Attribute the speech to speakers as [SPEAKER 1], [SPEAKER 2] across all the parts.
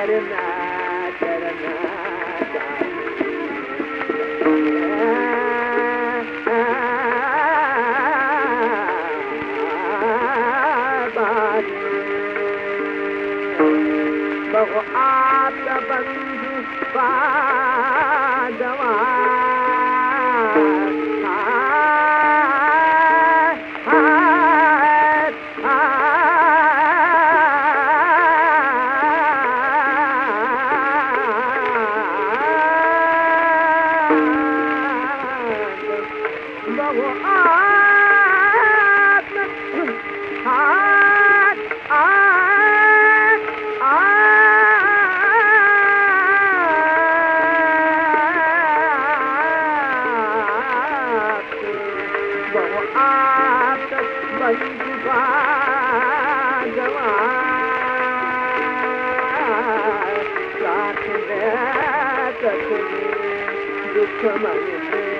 [SPEAKER 1] करण करण बाद महुा Come on, दे दुख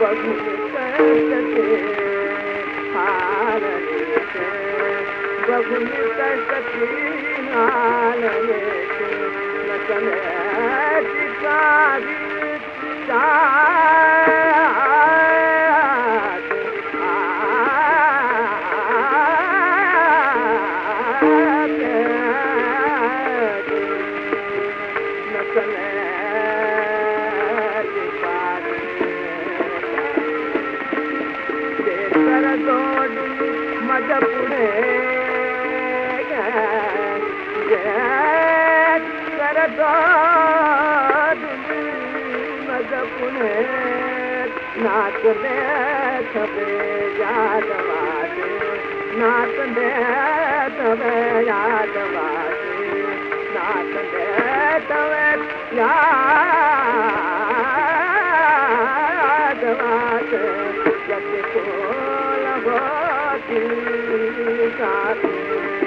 [SPEAKER 1] बबूते हारत बबू की मारे न त مڌ پن جر دوا مد پور نعت نه کپي ياد بي نعت Thank you.